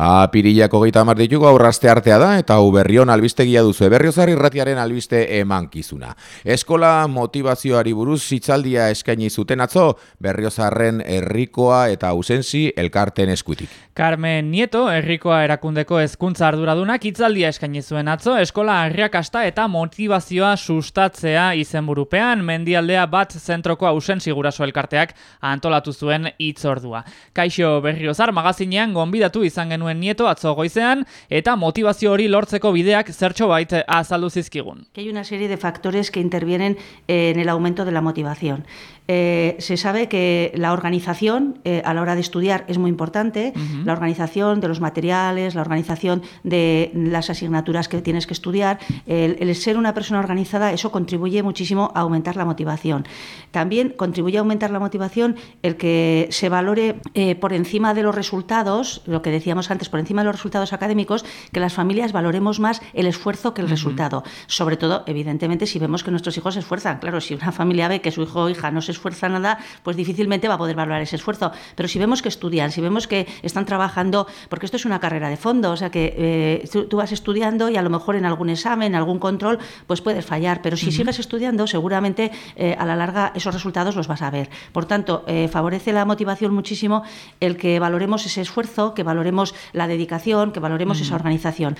Apirilako geita amar ditugu aurraste artea da eta hau berrion albistegia duzu berriozar irratiaren albiste emankizuna. Eskola motivazioari buruz hitzaldia eskaini zuten atzo berriozarren herrikoa eta ausensi elkarten eskutik. Carmen Nieto, herrikoa erakundeko hezkuntza arduradunak hitzaldia eskaini zuen atzo eskola harriakasta eta motivazioa sustatzea izenburupean mendialdea bat zentroko ausensi guraso elkarteak antolatu zuen hitzordua. Kaixo Berriozar magazinean gonbidatu izan genuen nieto atzo goizean eta motivazio hori lortzeko bideak zertxo bait azaldu zizkigun. Que hay una serie de factores que intervienen en el aumento de la motivación. Eh, se sabe que la organización eh, a la hora de estudiar es muy importante, la organización de los materiales, la organización de las asignaturas que tienes que estudiar, el, ser una persona organizada, eso contribuye muchísimo a aumentar la motivación. También contribuye a aumentar la motivación el que se valore eh, por encima de los resultados, lo que decíamos antes, por encima de los resultados académicos, que las familias valoremos más el esfuerzo que el resultado. Sobre todo, evidentemente, si vemos que nuestros hijos se esfuerzan. Claro, si una familia ve que su hijo o hija no se esfuerza nada, pues difícilmente va a poder valorar ese esfuerzo. Pero si vemos que estudian, si vemos que están trabajando, porque esto es una carrera de fondo, o sea que eh, tú, vas estudiando y a lo mejor en algún examen, en algún control, pues puedes fallar. Pero si sigues estudiando, seguramente eh, a la larga esos resultados los vas a ver. Por tanto, eh, favorece la motivación muchísimo el que valoremos ese esfuerzo, que valoremos la dedicación, que valoremos esa organización.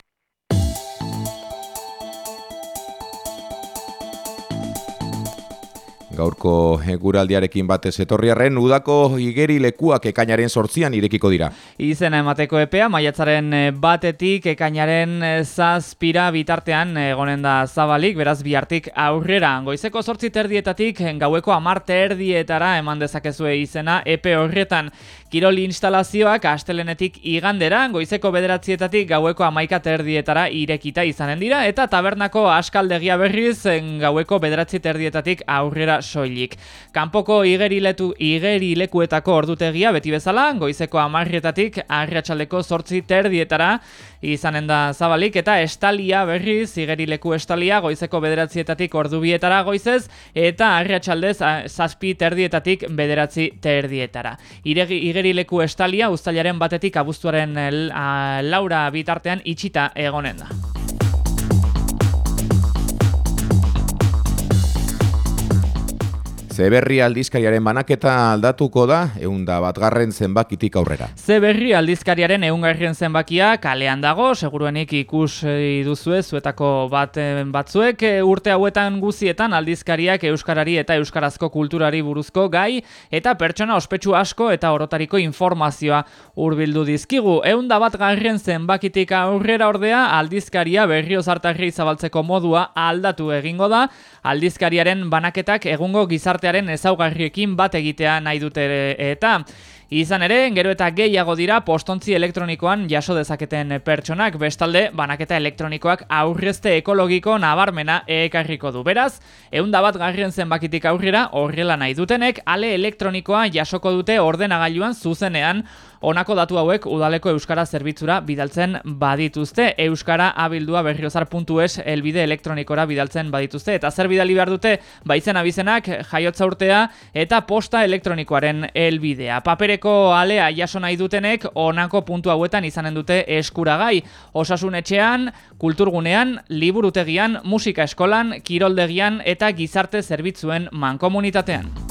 Gaurko eguraldiarekin batez etorriarren udako igeri lekuak ekainaren sortzian irekiko dira. Izena emateko epea, maiatzaren eh, batetik ekainaren eh, zazpira bitartean egonen da zabalik, beraz bihartik aurrera. Goizeko sortzi terdietatik gaueko amarte erdietara eman dezakezue izena epe horretan. Kirol instalazioak astelenetik igandera, goizeko bederatzietatik gaueko amaika terdietara irekita izanen dira, eta tabernako askaldegia berriz gaueko bederatzi terdietatik aurrera soilik. Kanpoko igeriletu igerilekuetako ordutegia beti bezala, goizeko amarrietatik arratsaldeko sortzi terdietara izanen da zabalik, eta estalia berriz, igerileku estalia, goizeko bederatzietatik ordubietara goizez, eta arratsaldez zazpi terdietatik bederatzi terdietara. Iregi, igerileku estalia uztailaren batetik abuztuaren laura bitartean itxita egonen da. Zeberri aldizkariaren banaketa aldatuko da, eunda batgarren zenbakitik aurrera. Zeberri aldizkariaren eungarren zenbakia kalean dago, seguruenik ikus duzue zuetako bat batzuek, e, urte hauetan guzietan aldizkariak euskarari eta euskarazko kulturari buruzko gai, eta pertsona ospetsu asko eta orotariko informazioa hurbildu dizkigu. Eunda bat garren zenbakitik aurrera ordea aldizkaria berrio zartarri zabaltzeko modua aldatu egingo da, aldizkariaren banaketak egungo gizartea ezaugarriekin bat egitea nahi dute eta Izan ere, gero eta gehiago dira postontzi elektronikoan jaso dezaketen pertsonak, bestalde, banaketa elektronikoak aurrezte ekologiko nabarmena ekarriko du. Beraz, eunda bat garrien zenbakitik aurrera, horrela nahi dutenek, ale elektronikoa jasoko dute ordenagailuan zuzenean, Honako datu hauek udaleko euskara zerbitzura bidaltzen badituzte. Euskara abildua berriozar.es elbide elektronikora bidaltzen badituzte. Eta zer bidali behar dute baitzen abizenak jaiotza urtea eta posta elektronikoaren elbidea. Paperek alea jaso nahi dutenek honako puntu hauetan izanen dute eskuragai. Osasun etxean, kulturgunean, liburutegian, musika eskolan, kiroldegian eta gizarte zerbitzuen mankomunitatean.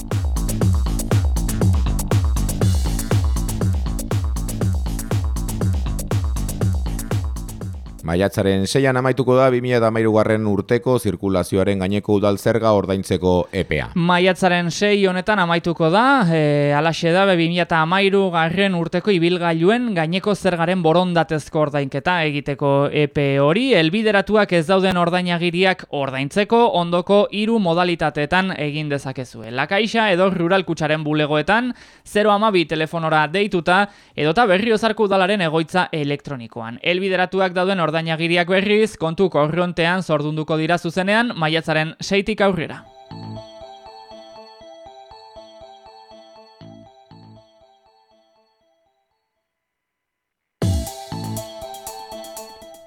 Maiatzaren seian amaituko da 2008 garren urteko zirkulazioaren gaineko udal zerga ordaintzeko EPEA. Maiatzaren sei honetan amaituko da, e, alaxe da, 2008 garren urteko ibilgailuen gaineko zergaren borondatezko ordainketa egiteko EPE hori, elbideratuak ez dauden ordainagiriak ordaintzeko ondoko hiru modalitateetan egin dezakezue. Lakaixa edo rural kutsaren bulegoetan, 0 amabi telefonora deituta, edota berriozarku udalaren egoitza elektronikoan. Elbideratuak dauden ordainagiriak ordainagiriak berriz, kontu korrontean zordunduko dira zuzenean, maiatzaren seitik aurrera.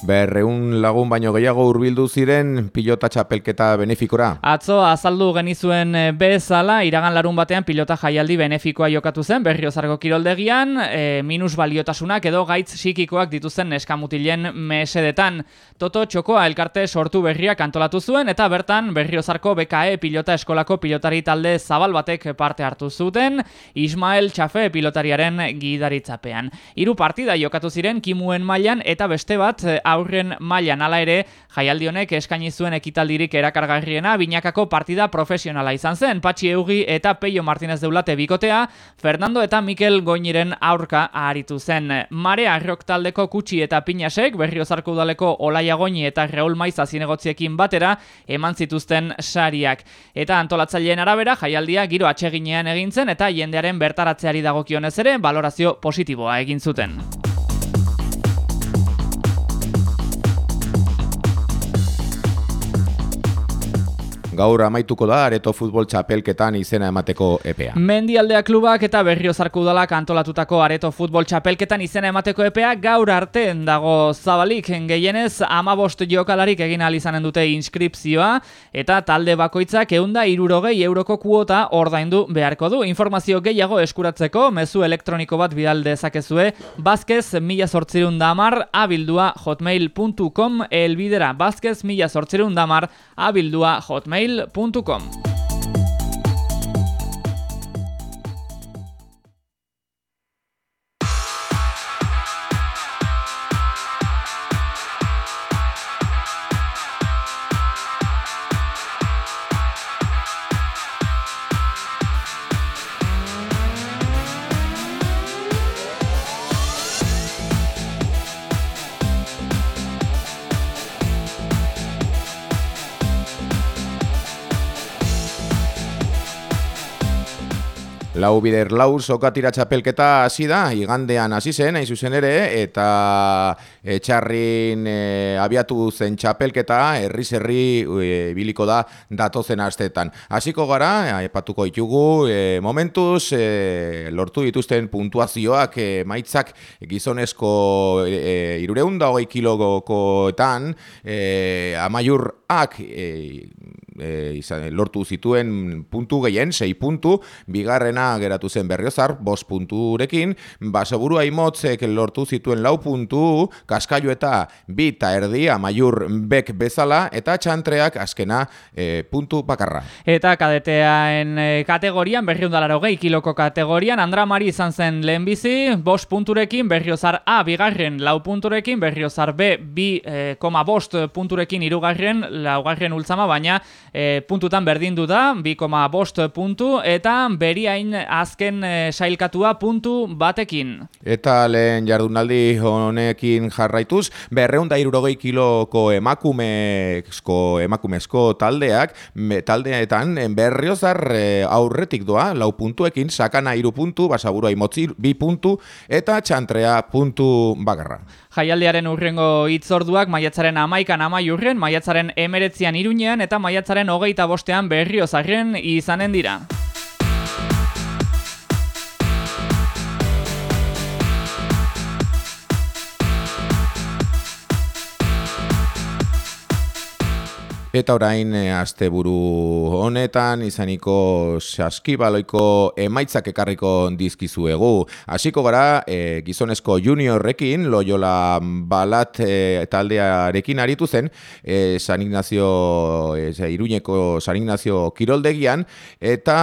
Berreun lagun baino gehiago hurbildu ziren pilota txapelketa benefikora. Atzo azaldu genizuen eh, bezala iragan larun batean pilota jaialdi benefikoa jokatu zen berriozarko kiroldegian, e, minus baliotasunak edo gaitz psikikoak dituzen eskamutilen mesedetan. Toto txokoa elkarte sortu berriak antolatu zuen eta bertan berriozarko BKE pilota eskolako pilotari talde zabal batek parte hartu zuten, Ismael Txafe pilotariaren gidaritzapean. Hiru partida jokatu ziren kimuen mailan eta beste bat eh, aurren mailan. Hala ere jaialdi honek eskaini zuen ekitaldirik erakargarriena binakako partida profesionala izan zen. Patxi Eugi eta Peio Martinez Deulate bikotea Fernando eta Mikel Goiniren aurka aharitu zen. Marea Rock taldeko kutsi eta pinasek berriozarko udaleko Olaia Goini eta Reul Maiza zinegotziekin batera eman zituzten sariak. Eta antolatzaileen arabera jaialdia giro atseginean egin zen eta jendearen bertaratzeari dagokionez ere valorazio positiboa egin zuten. Gaur amaituko da areto futbol txapelketan izena emateko epea. Mendialdea klubak eta berriozarko udalak antolatutako areto futbol txapelketan izena emateko epea gaur arte dago zabalik gehienez amabost jokalarik egin izanen dute inskripzioa eta talde bakoitzak eunda irurogei euroko kuota ordaindu beharko du. Informazio gehiago eskuratzeko mezu elektroniko bat bidal dezakezue bazkez mila sortzirun damar abildua hotmail.com elbidera bazkez mila sortzirun damar abildua hotmail gmail.com. Lau bider lau sokatira txapelketa hasi da, igandean hasi zen, hain zuzen ere, eta etxarrin e, abiatu zen txapelketa, herri zerri e, biliko da datozen astetan. Hasiko gara, epatuko ditugu, e, momentuz, e, lortu dituzten puntuazioak, e, maitzak gizonezko e, irureunda hogei kilogokoetan, e, amaiur ak, e, e, izan, lortu zituen puntu gehien, 6 puntu, bigarrena geratu zen berriozar, 5 punturekin, basoburu aimotzek lortu zituen lau puntu, kaskailu eta bita erdi, amaiur bek bezala, eta txantreak azkena e, puntu bakarra. Eta kadeteaen e, kategorian, berriundalaro gehi kiloko kategorian, Andra Mari izan zen lehenbizi, 5 punturekin, berriozar A, bigarren, lau punturekin, berriozar B, bi, e, koma bost punturekin irugarren, laugarren ultzama, baina e, puntutan berdindu da, 2,5 puntu, eta beriain azken e, sailkatua puntu batekin. Eta lehen jardunaldi honekin jarraituz, berreunda irurogei kiloko emakumezko, emakumezko taldeak, taldeetan berriozar e, aurretik doa, lau puntuekin, sakana iru puntu, basaburu haimotzi bi puntu, eta txantrea puntu bagarra. Jaialdiaren urrengo hitzorduak maiatzaren amaikan amai urren, maiatzaren emeretzian irunean eta maiatzaren hogeita bostean berriozaren izanen dira. Eta orain e, asteburu honetan izaniko saskibaloiko emaitzak ekarriko dizkizuegu. Hasiko gara e, gizonezko juniorrekin, loiola balat e, taldearekin aritu zen, e, San Ignacio, e, iruñeko San Ignacio kiroldegian, eta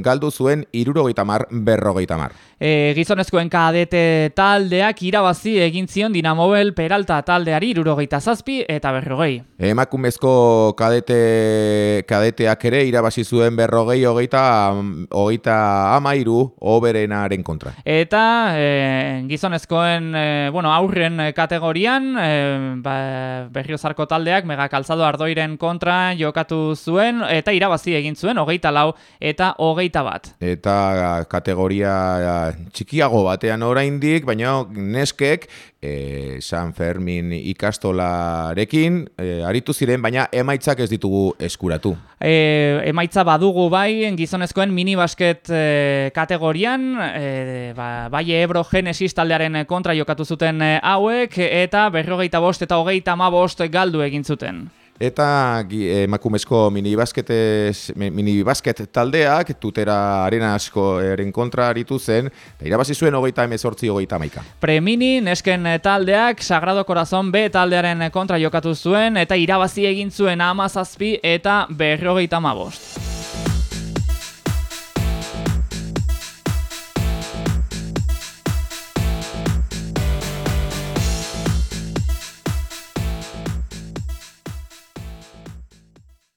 galdu zuen irurogeita mar, berrogeita mar. E, gizonezkoen kadete taldeak irabazi egin zion Dinamobel Peralta taldeari irurogeita zazpi eta berrogei. Emakumezko kadete kadeteak ere irabazi zuen berrogei hogeita hogeita amairu oberenaren kontra. Eta e, gizonezkoen e, bueno, aurren kategorian e, ba, berriozarko taldeak mega kalzado ardoiren kontra jokatu zuen eta irabazi egin zuen hogeita lau eta hogeita bat. Eta kategoria txikiago batean oraindik, baina neskek e, San Fermin ikastolarekin, e, aritu ziren, baina emaitzak ez ditugu eskuratu. E, emaitza badugu bai, gizonezkoen minibasket e, kategorian, e, ba, bai Ebro Genesis taldearen kontra jokatu zuten hauek, eta berrogeita bost eta hogeita ma bost galdu egin zuten. Eta emakumezko minibasket taldeak tutera arena asko eren kontra aritu zen, eta irabazi zuen hogeita emezortzi hogeita maika. Premini, nesken taldeak, Sagrado Corazon B taldearen kontra jokatu zuen, eta irabazi egin zuen amazazpi eta berrogeita mabost.